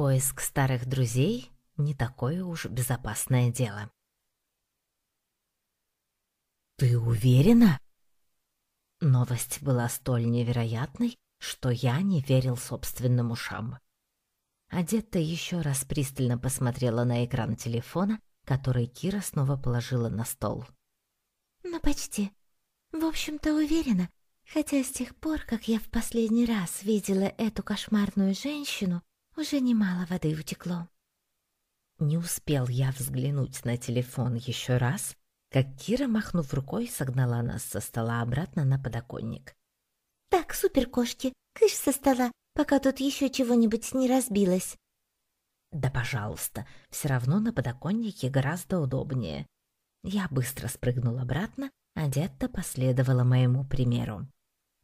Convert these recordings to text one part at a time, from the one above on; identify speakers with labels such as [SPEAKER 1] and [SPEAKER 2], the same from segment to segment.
[SPEAKER 1] Поиск старых друзей — не такое уж безопасное дело. «Ты уверена?» Новость была столь невероятной, что я не верил собственным ушам. Одетта еще раз пристально посмотрела на экран телефона, который Кира снова положила на стол.
[SPEAKER 2] «Ну, почти. В общем-то, уверена, хотя с тех пор, как я в последний раз видела эту кошмарную женщину, уже немало воды утекло».
[SPEAKER 1] Не успел я взглянуть на телефон еще раз, как Кира, махнув рукой, согнала нас со стола обратно на подоконник.
[SPEAKER 2] «Так, супер, кошки, кыш со стола, пока тут еще чего-нибудь не разбилось».
[SPEAKER 1] «Да, пожалуйста, все равно на подоконнике гораздо удобнее». Я быстро спрыгнул обратно, а Детта последовала моему примеру.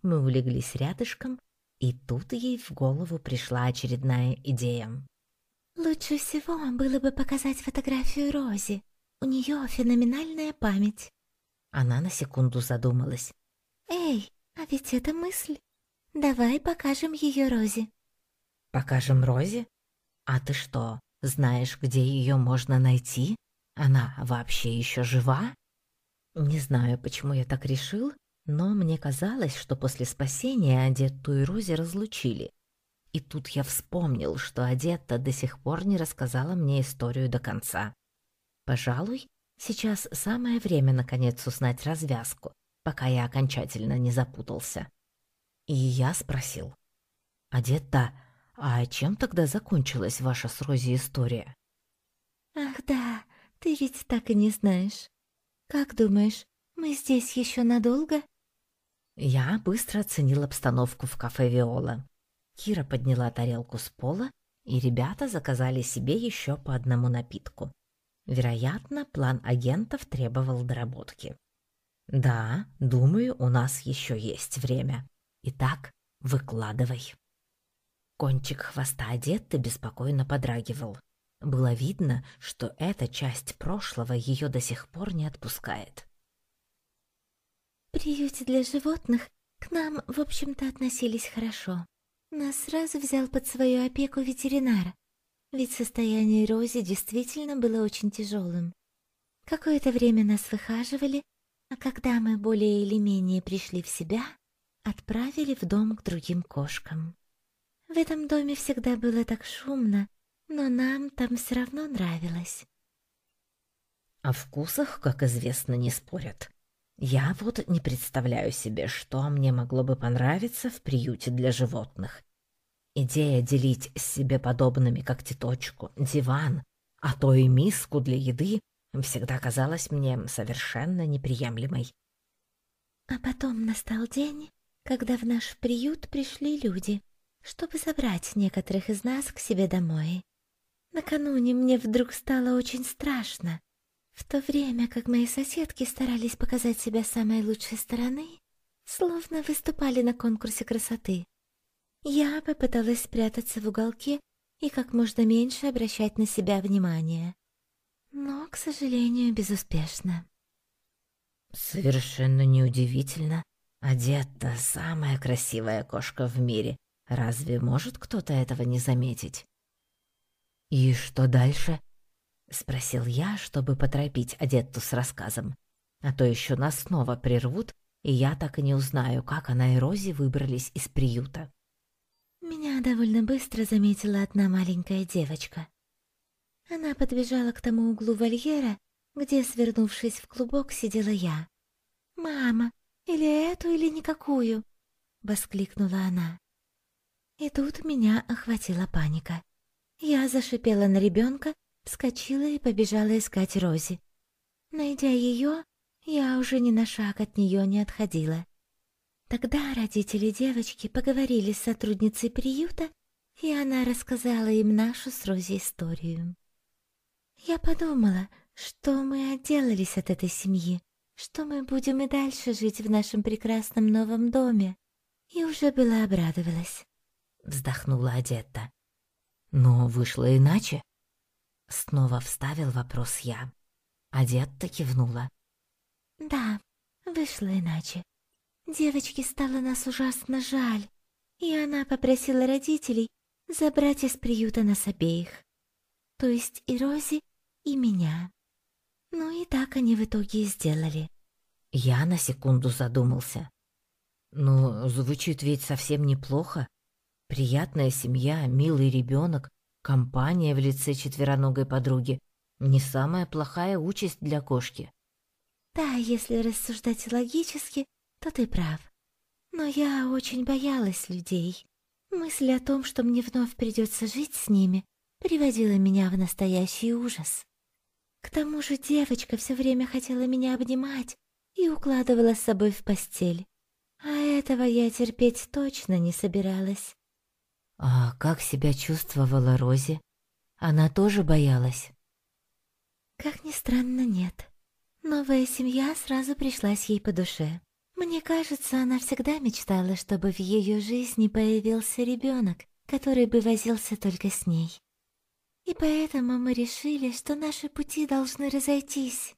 [SPEAKER 1] Мы улеглись рядышком, и тут ей в голову пришла очередная идея.
[SPEAKER 2] «Лучше всего было бы показать фотографию Рози. У нее феноменальная память».
[SPEAKER 1] Она на секунду задумалась.
[SPEAKER 2] «Эй, а ведь это мысль. Давай покажем ее Розе».
[SPEAKER 1] «Покажем Розе? А ты что, знаешь, где ее можно найти? Она вообще еще жива?» Не знаю, почему я так решил, но мне казалось, что после спасения Адетту и Рози разлучили. И тут я вспомнил, что Адетта до сих пор не рассказала мне историю до конца. Пожалуй, сейчас самое время наконец узнать развязку, пока я окончательно не запутался. И я спросил. «Адетта, а чем тогда закончилась ваша с Рози история?»
[SPEAKER 2] «Ах да, ты ведь так и не знаешь. Как думаешь, мы здесь еще надолго?»
[SPEAKER 1] Я быстро оценил обстановку в кафе «Виола». Кира подняла тарелку с пола, и ребята заказали себе еще по одному напитку. Вероятно, план агентов требовал доработки. Да, думаю, у нас еще есть время. Итак, выкладывай. Кончик хвоста одетты беспокойно подрагивал. Было видно, что эта часть прошлого ее до сих пор не отпускает.
[SPEAKER 2] Приюте для животных к нам, в общем-то, относились хорошо. Нас сразу взял под свою опеку ветеринар, ведь состояние Рози действительно было очень тяжелым. Какое-то время нас выхаживали, а когда мы более или менее пришли в себя, отправили в дом к другим кошкам. В этом доме всегда было так шумно, но нам там все равно нравилось.
[SPEAKER 1] О вкусах, как известно, не спорят. Я вот не представляю себе, что мне могло бы понравиться в приюте для животных. Идея делить с себе подобными когтеточку, диван, а то и миску для еды всегда казалась мне совершенно неприемлемой.
[SPEAKER 2] А потом настал день, когда в наш приют пришли люди, чтобы забрать некоторых из нас к себе домой. Накануне мне вдруг стало очень страшно. В то время как мои соседки старались показать себя самой лучшей стороны, словно выступали на конкурсе красоты. Я попыталась спрятаться в уголке и как можно меньше обращать на себя внимание. Но, к сожалению, безуспешно.
[SPEAKER 1] Совершенно неудивительно. Одетта самая красивая кошка в мире. Разве может кто-то этого не заметить? «И что дальше?» — спросил я, чтобы поторопить Адетту с рассказом. А то еще нас снова прервут, и я так и не узнаю, как она и Рози выбрались из приюта.
[SPEAKER 2] Меня довольно быстро заметила одна маленькая девочка. Она подбежала к тому углу вольера, где, свернувшись в клубок, сидела я. «Мама, или эту, или никакую!» — воскликнула она. И тут меня охватила паника. Я зашипела на ребенка, вскочила и побежала искать Рози. Найдя ее, я уже ни на шаг от нее не отходила. Тогда родители девочки поговорили с сотрудницей приюта, и она рассказала им нашу с Рози историю. Я подумала, что мы отделались от этой семьи, что мы будем и дальше жить в нашем прекрасном новом доме, и уже была обрадовалась.
[SPEAKER 1] Вздохнула Одетта. Но вышло иначе. Снова вставил вопрос я. Одетта кивнула.
[SPEAKER 2] Да, вышло иначе. Девочке стало нас ужасно жаль, и она попросила родителей забрать из приюта нас обеих. То есть и Рози, и меня. Ну и так они в итоге и сделали.
[SPEAKER 1] Я на секунду задумался. Ну, звучит ведь совсем неплохо. Приятная семья, милый ребенок, компания в лице четвероногой подруги. Не самая плохая участь для кошки.
[SPEAKER 2] Да, если рассуждать логически, то ты прав. Но я очень боялась людей. Мысль о том, что мне вновь придется жить с ними, приводила меня в настоящий ужас. К тому же девочка все время хотела меня обнимать и укладывала с собой в постель. А этого я терпеть точно не собиралась.
[SPEAKER 1] А как себя чувствовала Рози? Она тоже боялась?
[SPEAKER 2] Как ни странно, нет. Новая семья сразу пришлась ей по душе. Мне кажется, она всегда мечтала, чтобы в ее жизни появился ребенок, который бы возился только с ней. И поэтому мы решили, что наши пути должны разойтись.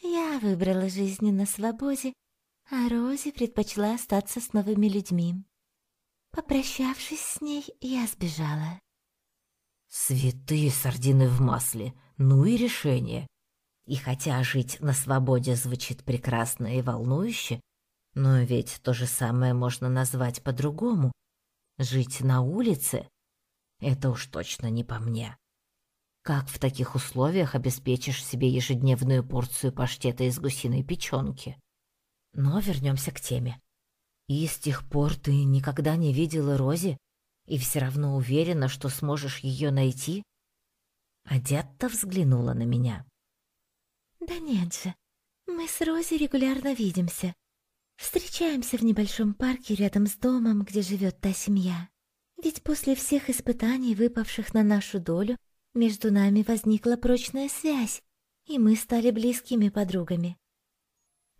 [SPEAKER 2] Я выбрала жизнь на свободе, а Рози предпочла остаться с новыми людьми. Попрощавшись с ней, я сбежала.
[SPEAKER 1] Святые сардины в масле, ну и решение. И хотя жить на свободе звучит прекрасно и волнующе, но ведь то же самое можно назвать по-другому. Жить на улице — это уж точно не по мне. Как в таких условиях обеспечишь себе ежедневную порцию паштета из гусиной печёнки? Но вернёмся к теме. И с тех пор ты никогда не видела Рози и все равно уверена, что сможешь её найти? Адетта взглянула на меня.
[SPEAKER 2] Да нет же, мы с Рози регулярно видимся. Встречаемся в небольшом парке рядом с домом, где живет та семья. Ведь после всех испытаний, выпавших на нашу долю, между нами возникла прочная связь, и мы стали близкими подругами.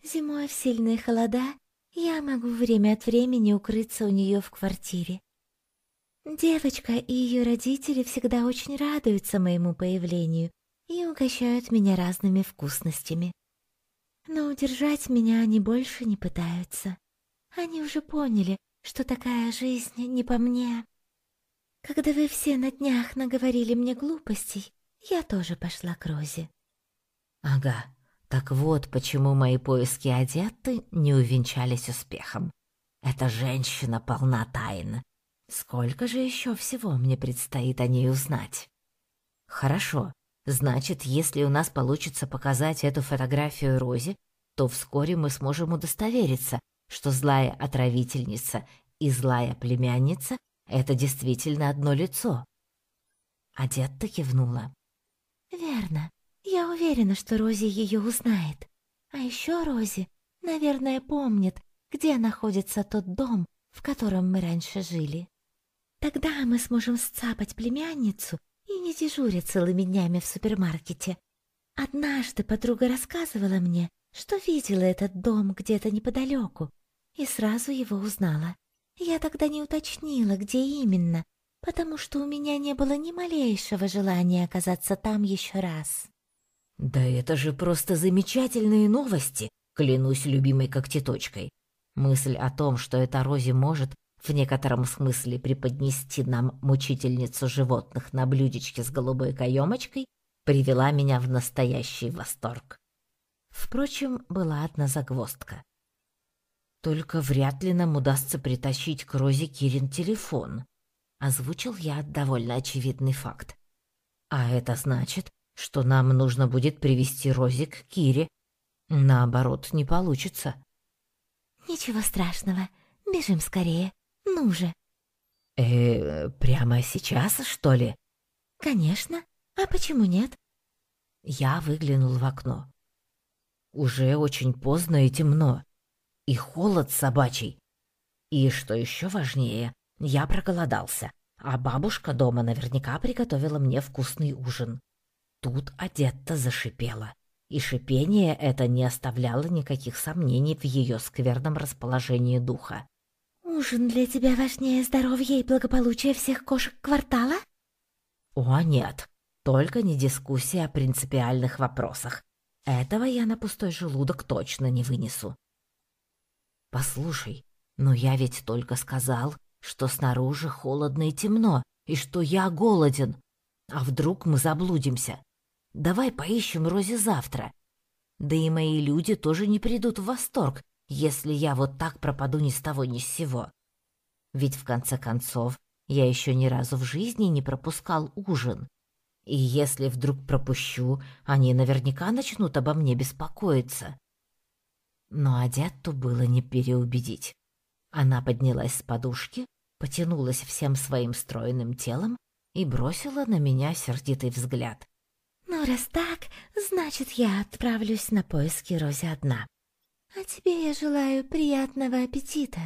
[SPEAKER 2] Зимой в сильные холода я могу время от времени укрыться у нее в квартире. Девочка и ее родители всегда очень радуются моему появлению и угощают меня разными вкусностями. Но удержать меня они больше не пытаются. Они уже поняли, что такая жизнь не по мне. Когда вы все на днях наговорили мне глупостей, я тоже пошла к Розе.
[SPEAKER 1] Ага, так вот почему мои поиски одеты не увенчались успехом. Эта женщина полна тайн. Сколько же еще всего мне предстоит о ней узнать? Хорошо, значит, если у нас получится показать эту фотографию Розе, то вскоре мы сможем удостовериться, что злая отравительница и злая племянница это действительно одно лицо. Адетта кивнула.
[SPEAKER 2] Верно. Я уверена, что Рози ее узнает. А еще Рози, наверное, помнит, где находится тот дом, в котором мы раньше жили. Тогда мы сможем сцапать племянницу и не дежурить целыми днями в супермаркете. Однажды подруга рассказывала мне, что видела этот дом где-то неподалеку и сразу его узнала. Я тогда не уточнила, где именно, потому что у меня не было ни малейшего желания оказаться там еще раз.
[SPEAKER 1] Да это же просто замечательные новости, клянусь любимой когтеточкой. Мысль о том, что эта Рози может в некотором смысле преподнести нам мучительницу животных на блюдечке с голубой каемочкой, привела меня в настоящий восторг. Впрочем, была одна загвоздка. Только вряд ли нам удастся притащить к Розе Кирин телефон. Озвучил я довольно очевидный факт. А это значит, что нам нужно будет привести Рози к Кире. Наоборот, не получится.
[SPEAKER 2] Ничего страшного. Бежим скорее. Ну же.
[SPEAKER 1] Э, прямо сейчас, что ли?
[SPEAKER 2] Конечно. А почему нет?
[SPEAKER 1] Я выглянул в окно. Уже очень поздно и темно и холод собачий. И что еще важнее, я проголодался, а бабушка дома наверняка приготовила мне вкусный ужин. Тут одетта зашипела, и шипение это не оставляло никаких сомнений в ее скверном расположении духа.
[SPEAKER 2] «Ужин для тебя важнее здоровья и благополучия всех кошек квартала?»
[SPEAKER 1] «О, нет, только не дискуссия о принципиальных вопросах. Этого я на пустой желудок точно не вынесу. Послушай, но я ведь только сказал, что снаружи холодно и темно, и что я голоден. А вдруг мы заблудимся? Давай поищем Рози завтра. Да и мои люди тоже не придут в восторг, если я вот так пропаду ни с того ни с сего. Ведь в конце концов я еще ни разу в жизни не пропускал ужин. И если вдруг пропущу, они наверняка начнут обо мне беспокоиться. Но Адетту было не переубедить. Она поднялась с подушки, потянулась всем своим стройным телом и бросила на меня сердитый взгляд.
[SPEAKER 2] «Ну, раз так, значит, я отправлюсь на поиски Рози одна. А тебе я желаю приятного аппетита».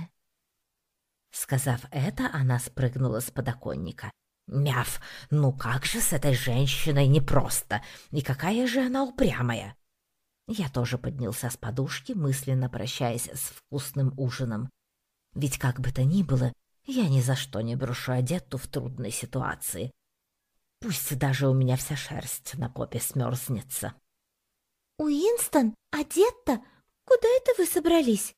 [SPEAKER 1] Сказав это, она спрыгнула с подоконника. «Мяв, ну как же с этой женщиной непросто! И какая же она упрямая!» Я тоже поднялся с подушки, мысленно прощаясь с вкусным ужином. Ведь как бы то ни было, я ни за что не брошу одетту в трудной ситуации. Пусть даже у меня вся шерсть на попе смерзнется.
[SPEAKER 2] «Уинстон, одетта, куда это вы собрались?»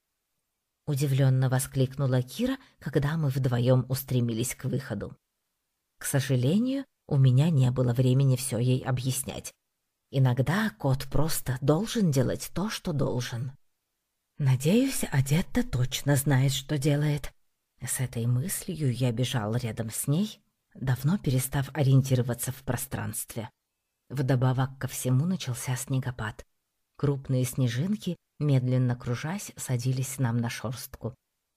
[SPEAKER 1] Удивленно воскликнула Кира, когда мы вдвоем устремились к выходу. К сожалению, у меня не было времени все ей объяснять. Иногда кот просто должен делать то, что должен. Надеюсь, Адетта точно знает, что делает. С этой мыслью я бежал рядом с ней, давно перестав ориентироваться в пространстве. Вдобавок ко всему начался снегопад. Крупные снежинки, медленно кружась, садились нам на шорстку.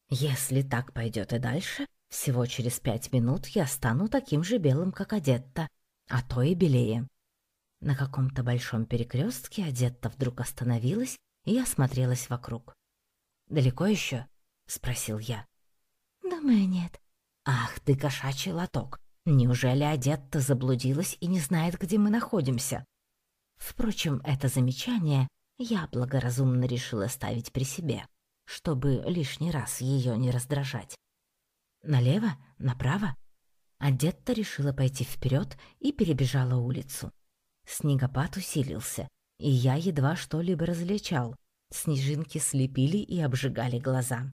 [SPEAKER 1] Если так пойдет и дальше, всего через пять минут я стану таким же белым, как Адетта, а то и белее. На каком-то большом перекрестке Адетта вдруг остановилась и осмотрелась вокруг. «Далеко еще?» — спросил я.
[SPEAKER 2] «Думаю, нет».
[SPEAKER 1] «Ах ты, кошачий лоток! Неужели Адетта заблудилась и не знает, где мы находимся?» Впрочем, это замечание я благоразумно решила ставить при себе, чтобы лишний раз ее не раздражать. Налево? Направо? Адетта решила пойти вперед и перебежала улицу. Снегопад усилился, и я едва что-либо различал. Снежинки слепили и обжигали глаза.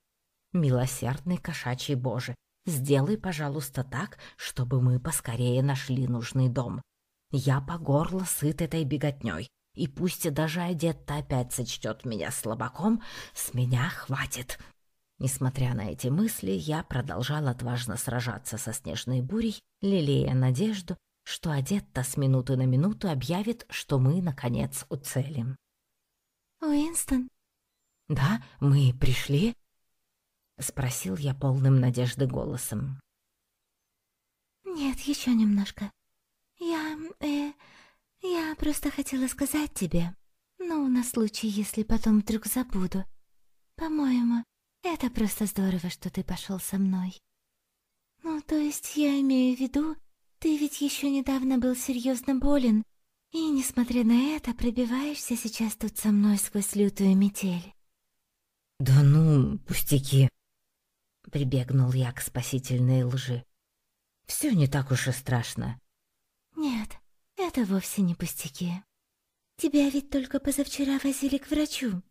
[SPEAKER 1] Милосердный кошачий Боже, сделай, пожалуйста, так, чтобы мы поскорее нашли нужный дом. Я по горло сыт этой беготней, и пусть даже одет-то опять сочтет меня слабаком, с меня хватит. Несмотря на эти мысли, я продолжал отважно сражаться со снежной бурей, лелея надежду, что одет-то с минуты на минуту объявит, что мы, наконец, уцелим.
[SPEAKER 2] «Уинстон?»
[SPEAKER 1] «Да, мы пришли?» — спросил я полным надежды голосом.
[SPEAKER 2] «Нет, еще немножко. Я... э... я просто хотела сказать тебе, ну, на случай, если потом вдруг забуду. По-моему, это просто здорово, что ты пошел со мной. Ну, то есть я имею в виду, ты ведь еще недавно был серьезно болен, и, несмотря на это, пробиваешься сейчас тут со мной сквозь лютую метель.
[SPEAKER 1] «Да ну, пустяки!» Прибегнул я к спасительной лжи. «Все не так уж и страшно».
[SPEAKER 2] «Нет, это вовсе не пустяки. Тебя ведь только позавчера возили к врачу.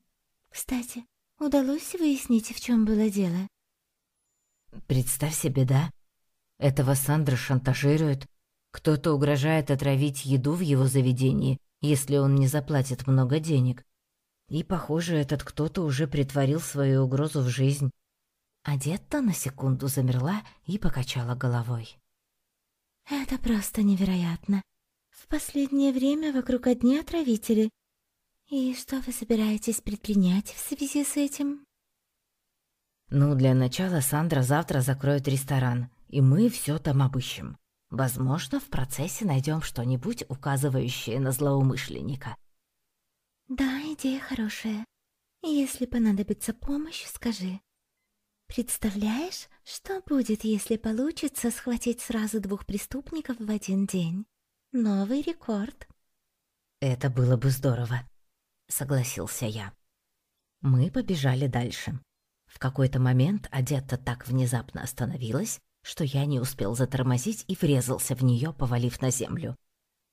[SPEAKER 2] Кстати, удалось выяснить, в чем было дело?»
[SPEAKER 1] «Представь себе, да? Этого Сандра шантажируют. Кто-то угрожает отравить еду в его заведении, если он не заплатит много денег. И, похоже, этот кто-то уже притворил свою угрозу в жизнь. Одетта на секунду замерла и покачала головой.
[SPEAKER 2] «Это просто невероятно. В последнее время вокруг одни отравители. И что вы собираетесь предпринять в связи с этим?»
[SPEAKER 1] «Ну, для начала Сандра завтра закроет ресторан, и мы все там обыщем. Возможно, в процессе найдем что-нибудь, указывающее на злоумышленника».
[SPEAKER 2] «Да, идея хорошая. Если понадобится помощь, скажи. Представляешь, что будет, если получится схватить сразу двух преступников в один день? Новый рекорд».
[SPEAKER 1] «Это было бы здорово», — согласился я. Мы побежали дальше. В какой-то момент Адетта так внезапно остановилась, что я не успел затормозить и врезался в нее, повалив на землю.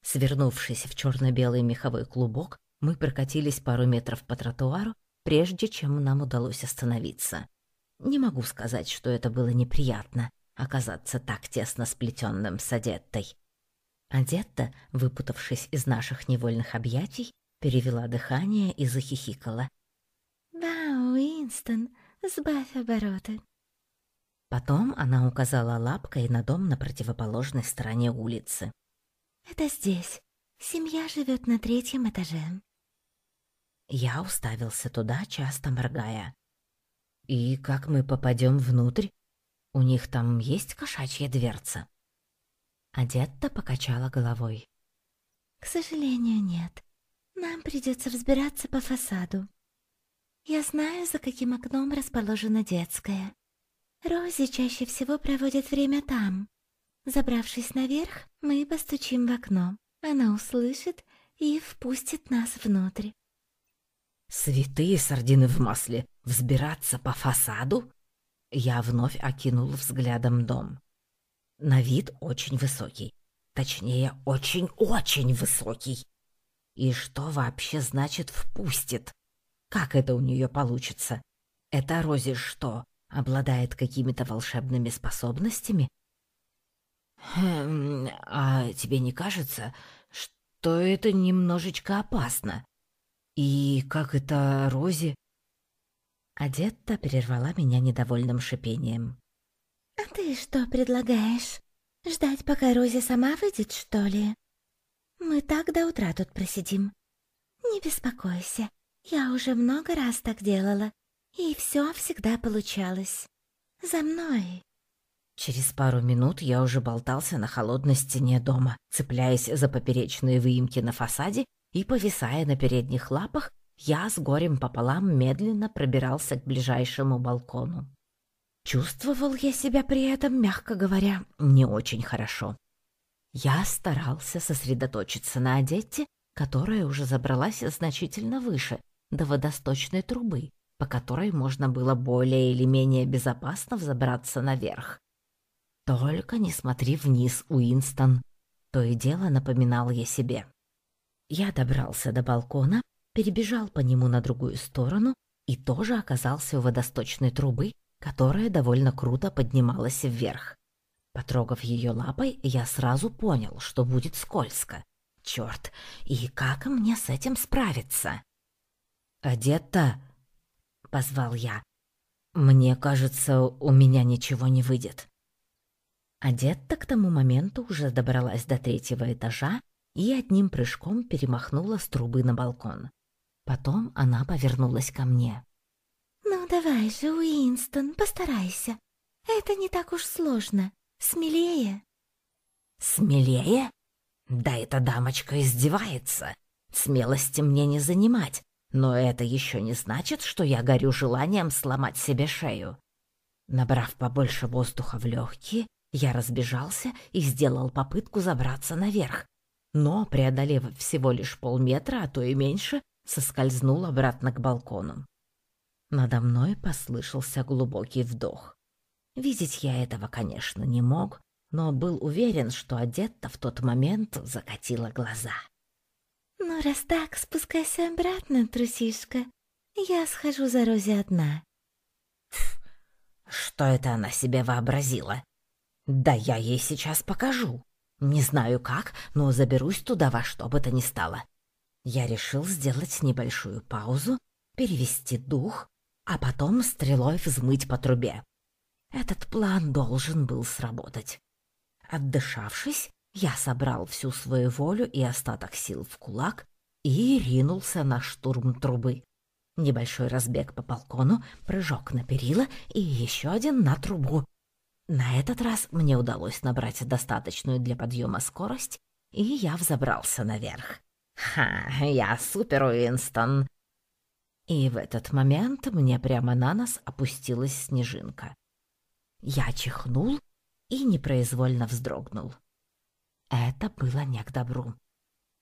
[SPEAKER 1] Свернувшись в черно-белый меховой клубок, мы прокатились пару метров по тротуару, прежде чем нам удалось остановиться. Не могу сказать, что это было неприятно. оказаться так тесно сплетенным с Адеттой. Адетта, выпутавшись из наших невольных объятий, перевела дыхание и захихикала.
[SPEAKER 2] «Да, Уинстон, сбавь обороты».
[SPEAKER 1] Потом она указала лапкой на дом на противоположной стороне улицы.
[SPEAKER 2] «Это здесь. Семья живет на третьем этаже».
[SPEAKER 1] Я уставился туда, часто моргая. «И как мы попадем внутрь? У них там есть кошачья дверца?» Адетта покачала головой.
[SPEAKER 2] «К сожалению, нет. Нам придется взбираться по фасаду. Я знаю, за каким окном расположена детская. Рози чаще всего проводит время там. Забравшись наверх, мы постучим в окно. Она услышит и впустит нас внутрь.
[SPEAKER 1] Святые сардины в масле! Взбираться по фасаду? Я вновь окинул взглядом дом. На вид очень высокий. Точнее, очень-очень высокий. И что вообще значит «впустит»? Как это у нее получится? Это Рози что, обладает какими-то волшебными способностями? Хм, а тебе не кажется, что это немножечко опасно? И как это Рози? Адетта прервала меня недовольным шипением.
[SPEAKER 2] «А ты что предлагаешь? Ждать, пока Рози сама выйдет, что ли? Мы так до утра тут просидим. Не беспокойся, я уже много раз так делала, и все всегда получалось. За мной.
[SPEAKER 1] Через пару минут я уже болтался на холодной стене дома, цепляясь за поперечные выемки на фасаде и повисая на передних лапах, я с горем пополам медленно пробирался к ближайшему балкону. Чувствовал я себя при этом, мягко говоря, не очень хорошо. Я старался сосредоточиться на Одетте, которая уже забралась значительно выше, до водосточной трубы, по которой можно было более или менее безопасно взобраться наверх. «Только не смотри вниз, Уинстон», — то и дело напоминал я себе. Я добрался до балкона, перебежал по нему на другую сторону и тоже оказался у водосточной трубы, которая довольно круто поднималась вверх. Потрогав ее лапой, я сразу понял, что будет скользко. Черт, и как мне с этим справиться? «Одета!» — позвал я. «Мне кажется, у меня ничего не выйдет». Одетта к тому моменту уже добралась до третьего этажа и одним прыжком перемахнула с трубы на балкон. Потом она повернулась ко мне.
[SPEAKER 2] «Ну давай же, Уинстон, постарайся. Это не так уж сложно. Смелее».
[SPEAKER 1] «Смелее? Да эта дамочка издевается. Смелости мне не занимать. Но это еще не значит, что я горю желанием сломать себе шею. Набрав побольше воздуха в легкие, я разбежался и сделал попытку забраться наверх. Но, преодолев всего лишь полметра, а то и меньше, соскользнул обратно к балкону. Надо мной послышался глубокий вдох. Видеть я этого, конечно, не мог, но был уверен, что одета в тот момент закатила глаза.
[SPEAKER 2] «Ну, раз так, спускайся обратно, трусишка. Я схожу за Рози одна».
[SPEAKER 1] Что это она себе вообразила? Да я ей сейчас покажу. Не знаю как, но заберусь туда во что бы то ни стало. Я решил сделать небольшую паузу, перевести дух, а потом стрелой взмыть по трубе. Этот план должен был сработать. Отдышавшись, я собрал всю свою волю и остаток сил в кулак и ринулся на штурм трубы. Небольшой разбег по балкону, прыжок на перила и еще один на трубу. На этот раз мне удалось набрать достаточную для подъема скорость, и я взобрался наверх. Ха, я супер Уинстон! И в этот момент мне прямо на нос опустилась снежинка. Я чихнул и непроизвольно вздрогнул. Это было не к добру.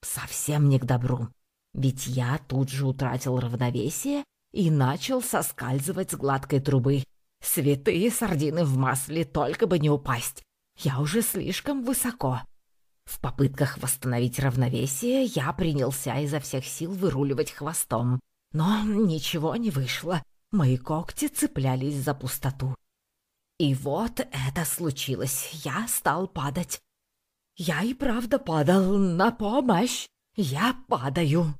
[SPEAKER 1] Совсем не к добру. Ведь я тут же утратил равновесие и начал соскальзывать с гладкой трубы. Святые сардины в масле, только бы не упасть. Я уже слишком высоко. В попытках восстановить равновесие я принялся изо всех сил выруливать хвостом. Но ничего не вышло. Мои когти цеплялись за пустоту. И вот это случилось. Я стал падать. Я и правда падал на помощь. Я падаю.